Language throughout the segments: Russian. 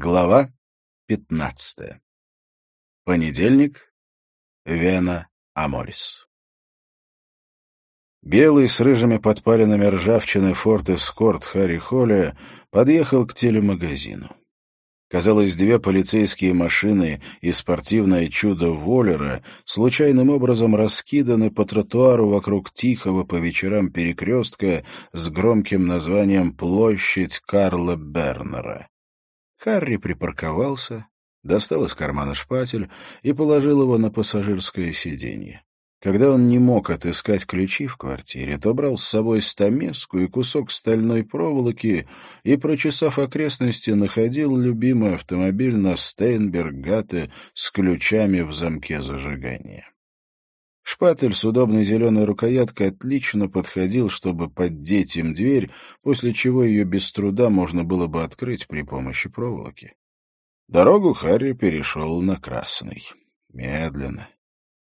Глава 15. Понедельник. Вена Аморис. Белый с рыжими подпалинами ржавчины форт эскорт Харри Холля подъехал к телемагазину. Казалось, две полицейские машины и спортивное чудо Воллера случайным образом раскиданы по тротуару вокруг тихого по вечерам перекрестка с громким названием «Площадь Карла Бернера». Харри припарковался, достал из кармана шпатель и положил его на пассажирское сиденье. Когда он не мог отыскать ключи в квартире, то брал с собой стамеску и кусок стальной проволоки и, прочесав окрестности, находил любимый автомобиль на Стейнберг-Гатте с ключами в замке зажигания. Шпатель с удобной зеленой рукояткой отлично подходил, чтобы поддеть им дверь, после чего ее без труда можно было бы открыть при помощи проволоки. Дорогу Харри перешел на красный. Медленно.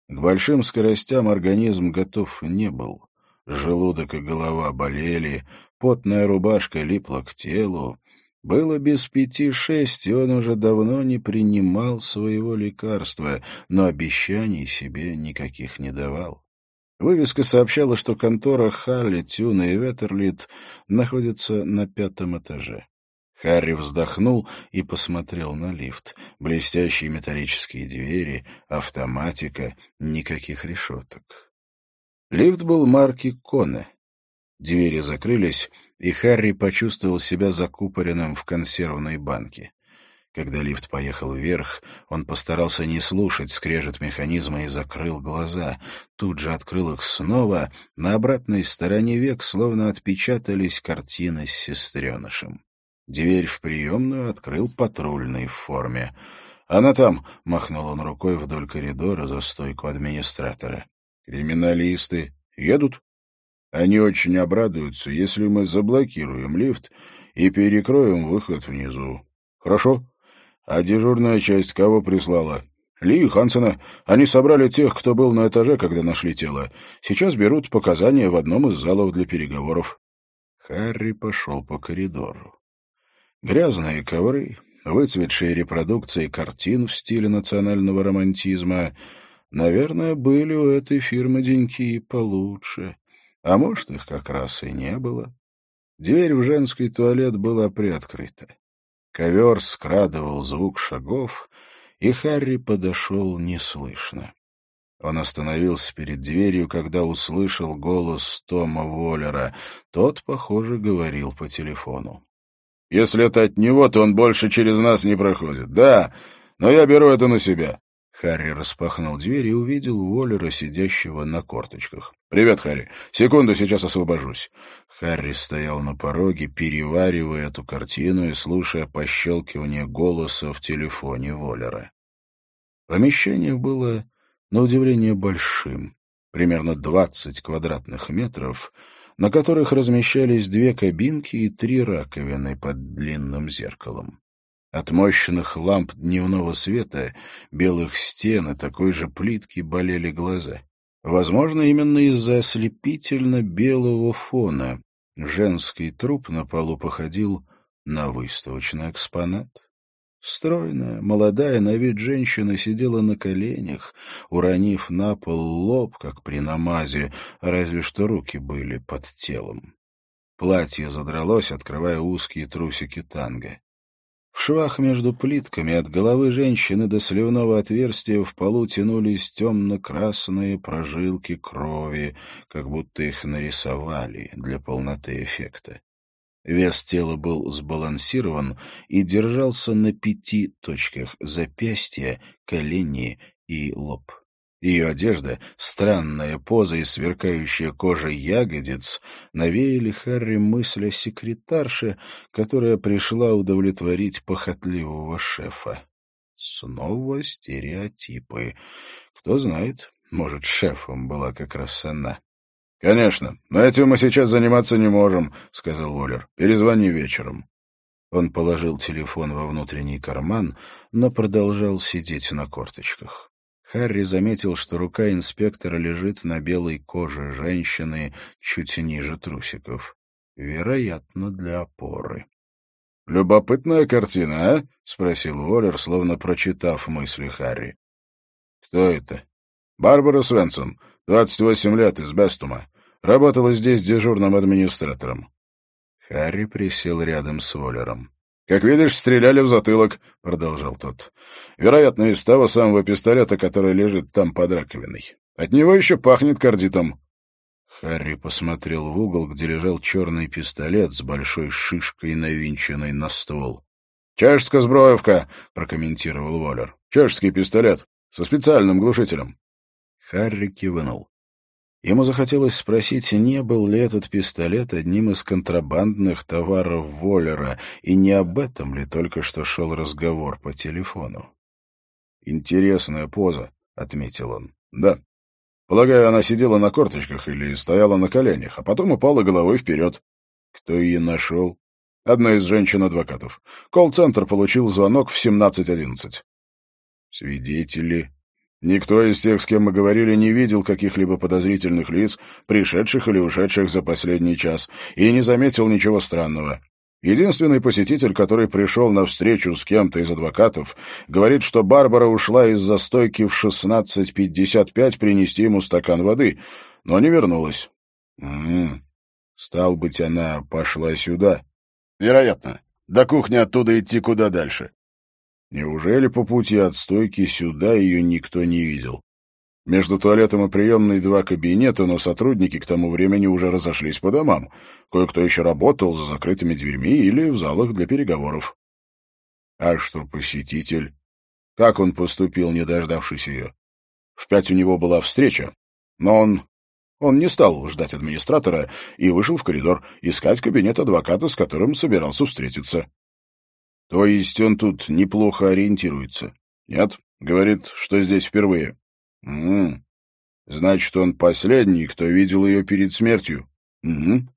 К большим скоростям организм готов не был. Желудок и голова болели, потная рубашка липла к телу, было без пяти шесть, и он уже давно не принимал своего лекарства, но обещаний себе никаких не давал. Вывеска сообщала, что контора Халли, Тюна и Ветерлит находится на пятом этаже. Харри вздохнул и посмотрел на лифт. Блестящие металлические двери, автоматика, никаких решеток. Лифт был марки Коне. Двери закрылись, и Харри почувствовал себя закупоренным в консервной банке. Когда лифт поехал вверх, он постарался не слушать скрежет механизма и закрыл глаза. Тут же открыл их снова. На обратной стороне век словно отпечатались картины с сестренышем. Дверь в приемную открыл патрульный в форме. «Она там!» — махнул он рукой вдоль коридора за стойку администратора. «Криминалисты едут?» Они очень обрадуются, если мы заблокируем лифт и перекроем выход внизу. Хорошо? А дежурная часть кого прислала? Ли и Хансена. Они собрали тех, кто был на этаже, когда нашли тело. Сейчас берут показания в одном из залов для переговоров. Харри пошел по коридору. Грязные ковры, выцветшие репродукции картин в стиле национального романтизма. Наверное, были у этой фирмы деньки получше. А может, их как раз и не было. Дверь в женский туалет была приоткрыта. Ковер скрадывал звук шагов, и Харри подошел неслышно. Он остановился перед дверью, когда услышал голос Тома Воллера. Тот, похоже, говорил по телефону. «Если это от него, то он больше через нас не проходит. Да, но я беру это на себя. Харри распахнул дверь и увидел Уоллера, сидящего на корточках. «Привет, Харри. Секунду, сейчас освобожусь». Харри стоял на пороге, переваривая эту картину и слушая пощелкивание голоса в телефоне Воллера. Помещение было, на удивление, большим, примерно двадцать квадратных метров, на которых размещались две кабинки и три раковины под длинным зеркалом. От мощных ламп дневного света, белых стен и такой же плитки болели глаза. Возможно, именно из-за ослепительно белого фона женский труп на полу походил на выставочный экспонат. Стройная, молодая на вид женщина сидела на коленях, уронив на пол лоб, как при намазе, разве что руки были под телом. Платье задралось, открывая узкие трусики танго. В швах между плитками от головы женщины до сливного отверстия в полу тянулись темно-красные прожилки крови, как будто их нарисовали для полноты эффекта. Вес тела был сбалансирован и держался на пяти точках — запястья, колени и лоб. Ее одежда, странная поза и сверкающая кожа ягодиц навеяли Харри мысль о секретарше, которая пришла удовлетворить похотливого шефа. Снова стереотипы. Кто знает, может, шефом была как раз она. — Конечно, но этим мы сейчас заниматься не можем, — сказал Воллер. — Перезвони вечером. Он положил телефон во внутренний карман, но продолжал сидеть на корточках. Харри заметил, что рука инспектора лежит на белой коже женщины чуть ниже трусиков. Вероятно, для опоры. «Любопытная картина, а?» — спросил Воллер, словно прочитав мысли Харри. «Кто это?» «Барбара Свенсон, 28 лет, из Бестума. Работала здесь дежурным администратором». Харри присел рядом с Воллером. «Как видишь, стреляли в затылок», — продолжал тот. «Вероятно, из того самого пистолета, который лежит там под раковиной. От него еще пахнет кардитом». Харри посмотрел в угол, где лежал черный пистолет с большой шишкой, навинченной на ствол. «Чешская сброевка», — прокомментировал Воллер. «Чешский пистолет. Со специальным глушителем». Харри кивнул. Ему захотелось спросить, не был ли этот пистолет одним из контрабандных товаров Воллера, и не об этом ли только что шел разговор по телефону. «Интересная поза», — отметил он. «Да. Полагаю, она сидела на корточках или стояла на коленях, а потом упала головой вперед. Кто ее нашел? Одна из женщин-адвокатов. Колл-центр получил звонок в 17.11. Свидетели. Никто из тех, с кем мы говорили, не видел каких-либо подозрительных лиц, пришедших или ушедших за последний час, и не заметил ничего странного. Единственный посетитель, который пришел на встречу с кем-то из адвокатов, говорит, что Барбара ушла из застойки в 16.55 принести ему стакан воды, но не вернулась. М Стал быть, она пошла сюда. Вероятно. До кухни оттуда идти куда дальше. Неужели по пути от стойки сюда ее никто не видел? Между туалетом и приемной два кабинета, но сотрудники к тому времени уже разошлись по домам. Кое-кто еще работал за закрытыми дверьми или в залах для переговоров. А что посетитель? Как он поступил, не дождавшись ее? В пять у него была встреча, но он... Он не стал ждать администратора и вышел в коридор искать кабинет адвоката, с которым собирался встретиться. То есть он тут неплохо ориентируется? Нет, говорит, что здесь впервые. Угу. Значит, он последний, кто видел ее перед смертью. Угу.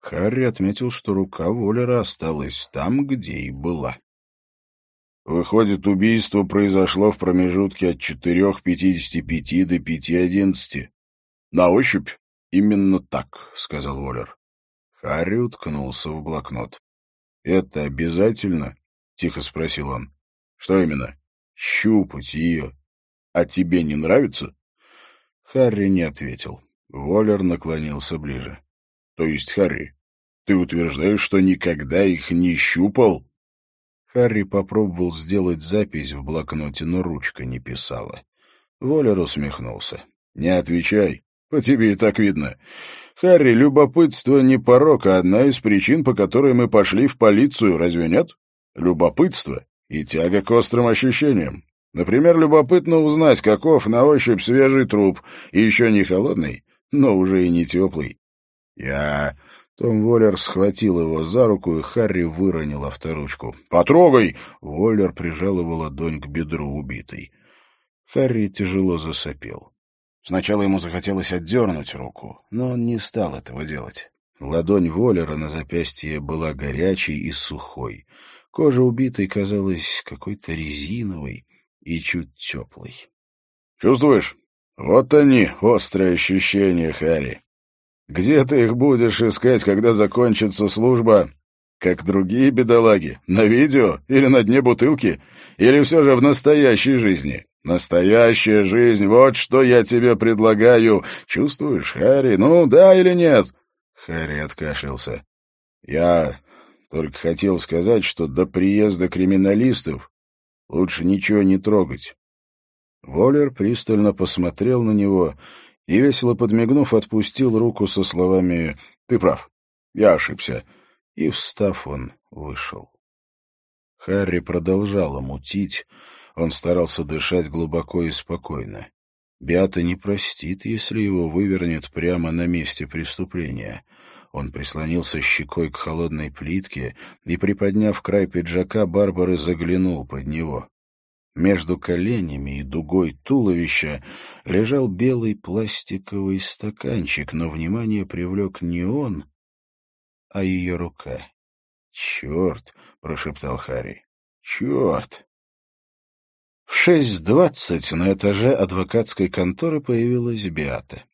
Харри отметил, что рука Воллера осталась там, где и была. Выходит, убийство произошло в промежутке от 4.55 до 5.11. На ощупь? Именно так, сказал Воллер. Харри уткнулся в блокнот. «Это обязательно?» — тихо спросил он. «Что именно?» «Щупать ее. А тебе не нравится?» Харри не ответил. Воллер наклонился ближе. «То есть, Харри, ты утверждаешь, что никогда их не щупал?» Харри попробовал сделать запись в блокноте, но ручка не писала. Воллер усмехнулся. «Не отвечай. По тебе и так видно. Харри, любопытство не порок, а одна из причин, по которой мы пошли в полицию, разве нет? Любопытство и тяга к острым ощущениям. Например, любопытно узнать, каков на ощупь свежий труп, и еще не холодный, но уже и не теплый. Я... Том Воллер схватил его за руку, и Харри выронил авторучку. «Потрогай!» — Воллер прижал его ладонь к бедру убитой. Харри тяжело засопел. Сначала ему захотелось отдернуть руку, но он не стал этого делать. Ладонь Воллера на запястье была горячей и сухой. Кожа убитой казалась какой-то резиновой, и чуть теплый. «Чувствуешь? Вот они, острые ощущения, Харри. Где ты их будешь искать, когда закончится служба? Как другие бедолаги? На видео? Или на дне бутылки? Или все же в настоящей жизни? Настоящая жизнь, вот что я тебе предлагаю. Чувствуешь, Харри? Ну, да или нет?» Харри откашлялся. «Я только хотел сказать, что до приезда криминалистов Лучше ничего не трогать. Воллер пристально посмотрел на него и, весело подмигнув, отпустил руку со словами «Ты прав, я ошибся». И, встав, он вышел. Харри продолжала мутить, он старался дышать глубоко и спокойно. Биата не простит, если его вывернет прямо на месте преступления. Он прислонился щекой к холодной плитке и, приподняв край пиджака, Барбары заглянул под него. Между коленями и дугой туловища лежал белый пластиковый стаканчик, но внимание привлек не он, а ее рука. «Черт!» — прошептал Харри. «Черт!» В шесть двадцать на этаже адвокатской конторы появилась Биата.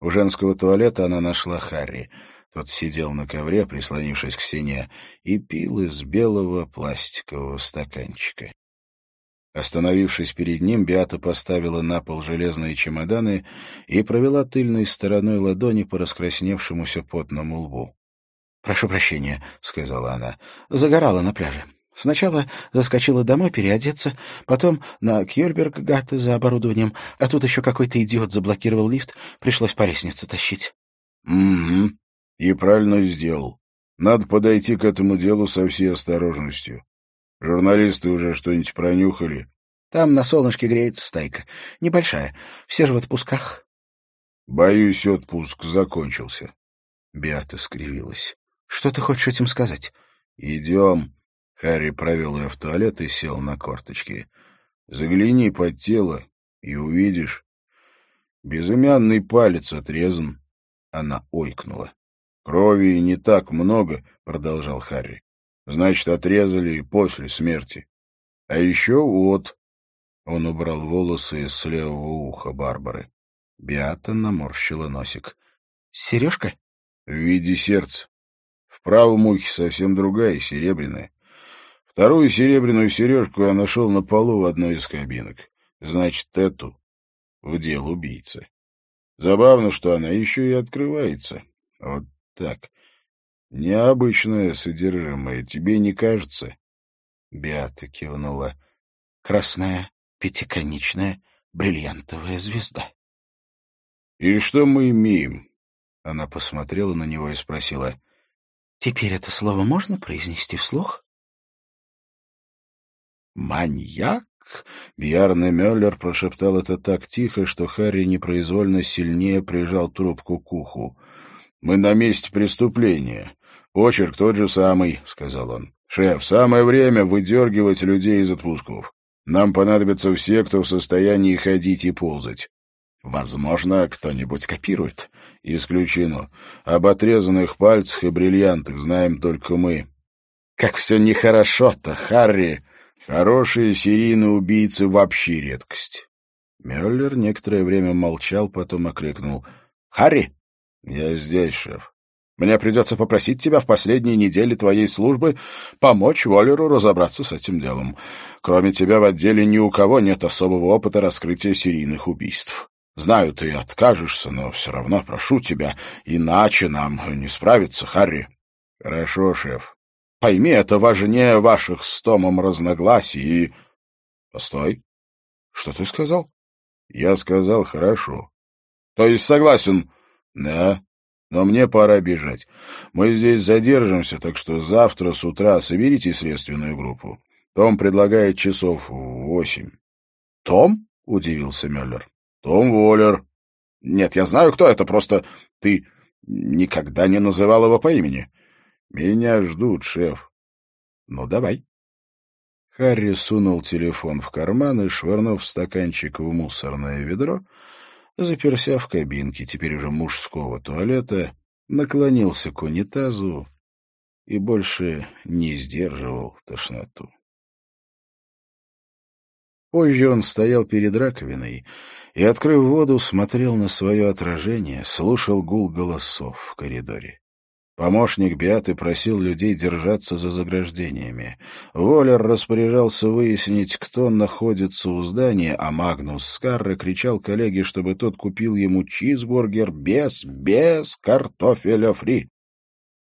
У женского туалета она нашла Харри — Тот сидел на ковре, прислонившись к стене, и пил из белого пластикового стаканчика. Остановившись перед ним, Биата поставила на пол железные чемоданы и провела тыльной стороной ладони по раскрасневшемуся потному лбу. «Прошу прощения», — сказала она. «Загорала на пляже. Сначала заскочила домой переодеться, потом на Кьёльберг-гатте за оборудованием, а тут еще какой-то идиот заблокировал лифт, пришлось по лестнице тащить». «Угу. И правильно сделал. Надо подойти к этому делу со всей осторожностью. Журналисты уже что-нибудь пронюхали? Там на солнышке греется стайка. Небольшая. Все же в отпусках. Боюсь, отпуск закончился. Беата скривилась. Что ты хочешь этим сказать? Идем. Харри провел ее в туалет и сел на корточки. Загляни под тело и увидишь. Безымянный палец отрезан. Она ойкнула. Крови не так много, продолжал Харри. Значит, отрезали после смерти. А еще вот. Он убрал волосы с левого уха Барбары. Биата наморщила носик. «Сережка?» «В виде сердца. В правом ухе совсем другая, серебряная. Вторую серебряную сережку я нашел на полу в одной из кабинок. Значит, эту вдел убийца. Забавно, что она еще и открывается. Вот так. Необычное содержимое, тебе не кажется? Беата кивнула. Красная, пятиконечная, бриллиантовая звезда. И что мы имеем? Она посмотрела на него и спросила. Теперь это слово можно произнести вслух? «Маньяк?» Бьярне Мюллер прошептал это так тихо, что Харри непроизвольно сильнее прижал трубку к уху. «Мы на месте преступления. Почерк тот же самый», — сказал он. «Шеф, самое время выдергивать людей из отпусков. Нам понадобятся все, кто в состоянии ходить и ползать. Возможно, кто-нибудь копирует. Исключено. Об отрезанных пальцах и бриллиантах знаем только мы. Как все нехорошо-то, Харри. Хорошие серийные убийцы вообще редкость. Мюллер некоторое время молчал, потом окликнул. «Харри!» «Я здесь, шеф». «Мне придется попросить тебя в последние недели твоей службы помочь Воллеру разобраться с этим делом. Кроме тебя в отделе ни у кого нет особого опыта раскрытия серийных убийств. Знаю, ты откажешься, но все равно прошу тебя, иначе нам не справиться, Харри». «Хорошо, шеф. Пойми, это важнее ваших с Томом разногласий и...» «Постой. Что ты сказал?» «Я сказал хорошо». «То есть согласен?» «Да, но мне пора бежать. Мы здесь задержимся, так что завтра с утра соберите следственную группу. Том предлагает часов восемь». «Том?» — удивился Мюллер. «Том Воллер». «Нет, я знаю, кто это, просто ты никогда не называл его по имени». «Меня ждут, шеф». «Ну, давай». Харри сунул телефон в карман и, швырнув стаканчик в мусорное ведро, заперся в кабинке, теперь уже мужского туалета, наклонился к унитазу и больше не сдерживал тошноту. Позже он стоял перед раковиной и, открыв воду, смотрел на свое отражение, слушал гул голосов в коридоре. Помощник Биаты просил людей держаться за заграждениями. Воллер распоряжался выяснить, кто находится у здания, а Магнус Скарре кричал коллеге, чтобы тот купил ему чизбургер без, без картофеля фри.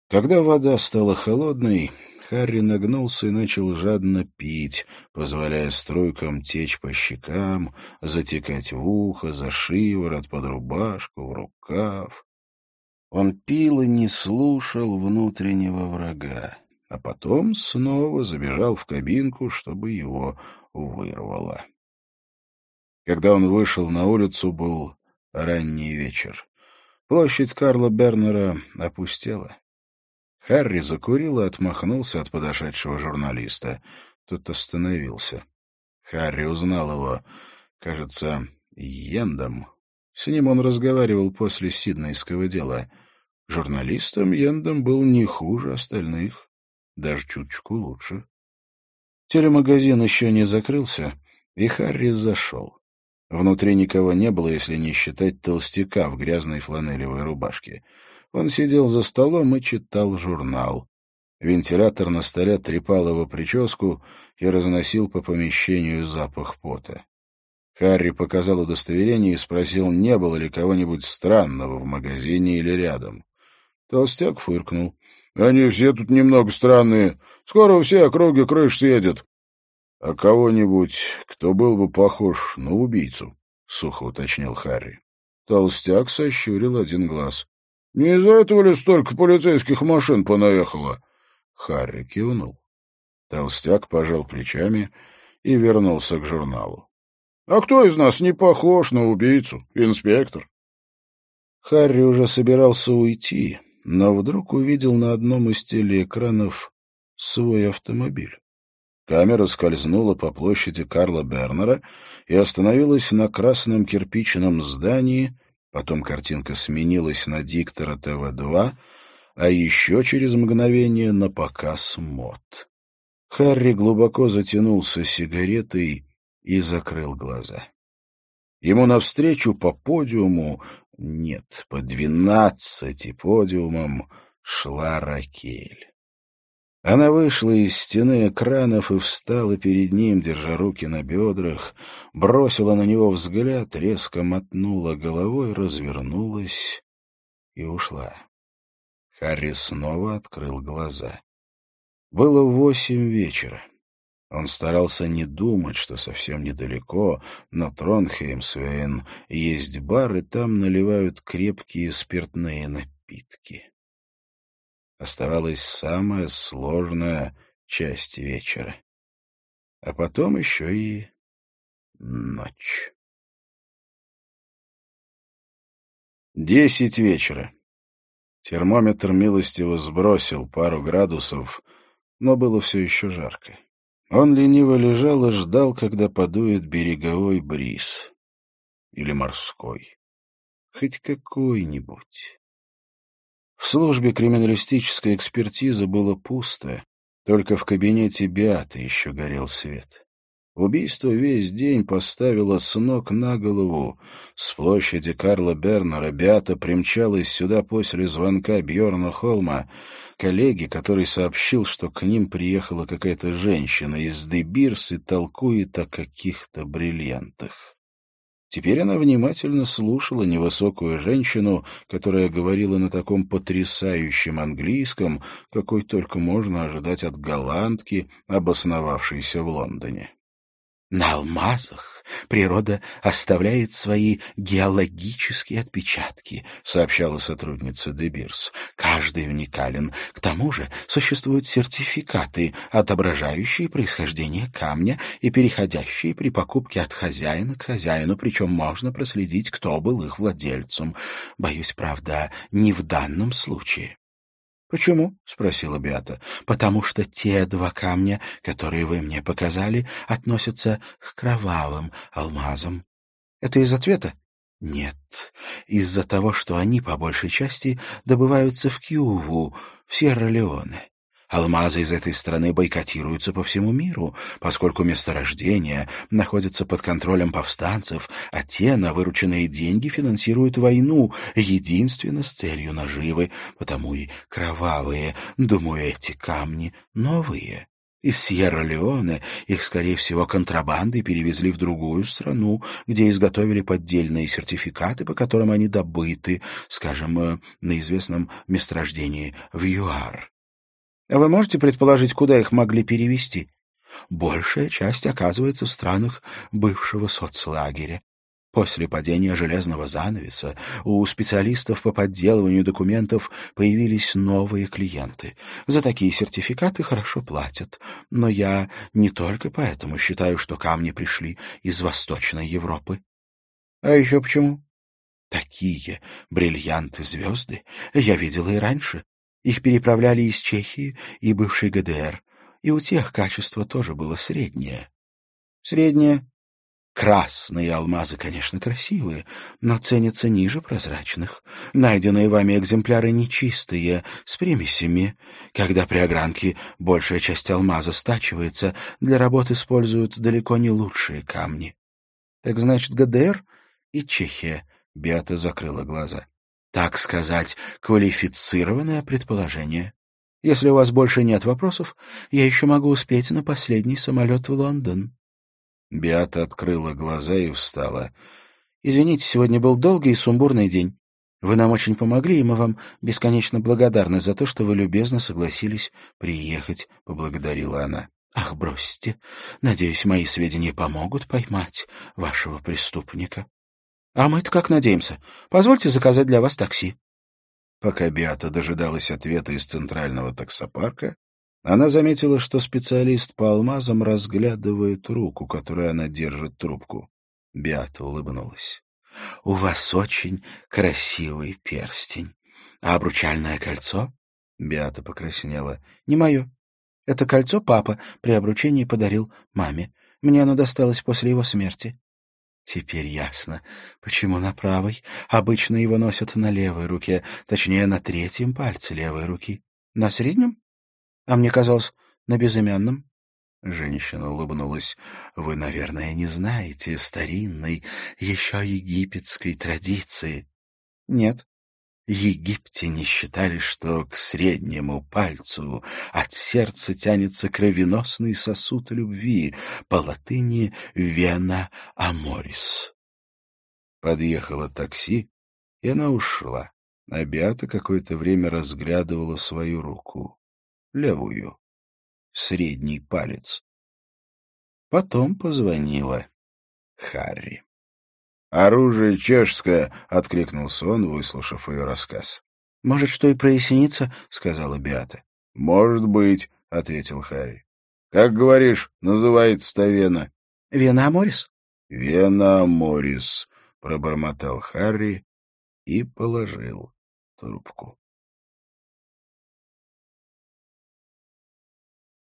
Когда вода стала холодной, Харри нагнулся и начал жадно пить, позволяя струйкам течь по щекам, затекать в ухо, за шиворот, под рубашку, в рукав. Он пил и не слушал внутреннего врага, а потом снова забежал в кабинку, чтобы его вырвало. Когда он вышел на улицу, был ранний вечер. Площадь Карла Бернера опустела. Харри закурил и отмахнулся от подошедшего журналиста. Тот остановился. Харри узнал его, кажется, Йендом. С ним он разговаривал после сиднейского дела — Журналистом Йендом был не хуже остальных, даже чуточку лучше. Телемагазин еще не закрылся, и Харри зашел. Внутри никого не было, если не считать толстяка в грязной фланелевой рубашке. Он сидел за столом и читал журнал. Вентилятор на столе трепал его прическу и разносил по помещению запах пота. Харри показал удостоверение и спросил, не было ли кого-нибудь странного в магазине или рядом. Толстяк фыркнул. — Они все тут немного странные. Скоро все округи крыш съедет. — А кого-нибудь, кто был бы похож на убийцу? — сухо уточнил Харри. Толстяк сощурил один глаз. — Не из-за этого ли столько полицейских машин понаехало? Харри кивнул. Толстяк пожал плечами и вернулся к журналу. — А кто из нас не похож на убийцу, инспектор? Харри уже собирался уйти, но вдруг увидел на одном из телеэкранов свой автомобиль. Камера скользнула по площади Карла Бернера и остановилась на красном кирпичном здании, потом картинка сменилась на диктора ТВ-2, а еще через мгновение на показ мод. Харри глубоко затянулся сигаретой и закрыл глаза. Ему навстречу по подиуму, нет, по двенадцати подиумам, шла Ракель. Она вышла из стены экранов и встала перед ним, держа руки на бедрах, бросила на него взгляд, резко мотнула головой, развернулась и ушла. Харри снова открыл глаза. Было восемь вечера. Он старался не думать, что совсем недалеко, на Тронхеймсвейн есть бар, и там наливают крепкие спиртные напитки. Оставалась самая сложная часть вечера. А потом еще и ночь. Десять вечера. Термометр милостиво сбросил пару градусов, но было все еще жарко. Он лениво лежал и ждал, когда подует береговой бриз. Или морской. Хоть какой-нибудь. В службе криминалистической экспертизы было пусто, только в кабинете Биаты еще горел свет. Убийство весь день поставило с ног на голову. С площади Карла Бернера Беата примчалась сюда после звонка Бьорна Холма, коллеги, который сообщил, что к ним приехала какая-то женщина из Дебирс и толкует о каких-то бриллиантах. Теперь она внимательно слушала невысокую женщину, которая говорила на таком потрясающем английском, какой только можно ожидать от голландки, обосновавшейся в Лондоне. На алмазах природа оставляет свои геологические отпечатки, сообщала сотрудница Дебирс. Каждый уникален. К тому же существуют сертификаты, отображающие происхождение камня и переходящие при покупке от хозяина к хозяину, причем можно проследить, кто был их владельцем. Боюсь, правда, не в данном случае. «Почему?» — спросила Беата. «Потому что те два камня, которые вы мне показали, относятся к кровавым алмазам». «Это из ответа?» «Нет, из-за того, что они, по большей части, добываются в Кьюву, в Сьерра-Леоне. Алмазы из этой страны бойкотируются по всему миру, поскольку месторождения находятся под контролем повстанцев, а те на вырученные деньги финансируют войну, единственно с целью наживы, потому и кровавые, думаю, эти камни новые. Из Сьерра-Леоне их, скорее всего, контрабандой перевезли в другую страну, где изготовили поддельные сертификаты, по которым они добыты, скажем, э, на известном месторождении в ЮАР. А вы можете предположить, куда их могли перевести? Большая часть оказывается в странах бывшего соцлагеря. После падения железного занавеса у специалистов по подделыванию документов появились новые клиенты. За такие сертификаты хорошо платят. Но я не только поэтому считаю, что камни пришли из Восточной Европы. А еще почему? Такие бриллианты-звезды я видела и раньше. Их переправляли из Чехии и бывшей ГДР, и у тех качество тоже было среднее. Среднее. Красные алмазы, конечно, красивые, но ценятся ниже прозрачных. Найденные вами экземпляры нечистые, с примесями. Когда при огранке большая часть алмаза стачивается, для работ используют далеко не лучшие камни. Так значит, ГДР и Чехия. Беата закрыла глаза. Так сказать, квалифицированное предположение. Если у вас больше нет вопросов, я еще могу успеть на последний самолет в Лондон». Биата открыла глаза и встала. «Извините, сегодня был долгий и сумбурный день. Вы нам очень помогли, и мы вам бесконечно благодарны за то, что вы любезно согласились приехать», — поблагодарила она. «Ах, бросьте. Надеюсь, мои сведения помогут поймать вашего преступника». «А мы-то как надеемся. Позвольте заказать для вас такси». Пока Биата дожидалась ответа из центрального таксопарка, она заметила, что специалист по алмазам разглядывает руку, которой она держит трубку. Биата улыбнулась. — У вас очень красивый перстень. А обручальное кольцо? Биата покраснела. — Не мое. Это кольцо папа при обручении подарил маме. Мне оно досталось после его смерти. Теперь ясно, почему на правой. Обычно его носят на левой руке, точнее, на третьем пальце левой руки. На среднем? А мне казалось, на безымянном. Женщина улыбнулась. «Вы, наверное, не знаете старинной, еще египетской традиции». «Нет». Египтяне считали, что к среднему пальцу от сердца тянется кровеносный сосуд любви, по латыни «вена аморис». Подъехало такси, и она ушла. А Беата какое-то время разглядывала свою руку, левую, средний палец. Потом позвонила Харри. «Оружие чешское!» — откликнулся он, выслушав ее рассказ. «Может, что и прояснится?» — сказала Биата. «Может быть», — ответил Харри. «Как говоришь, называется-то вена?» «Вена Аморис?» «Вена Аморис», — пробормотал Харри и положил трубку.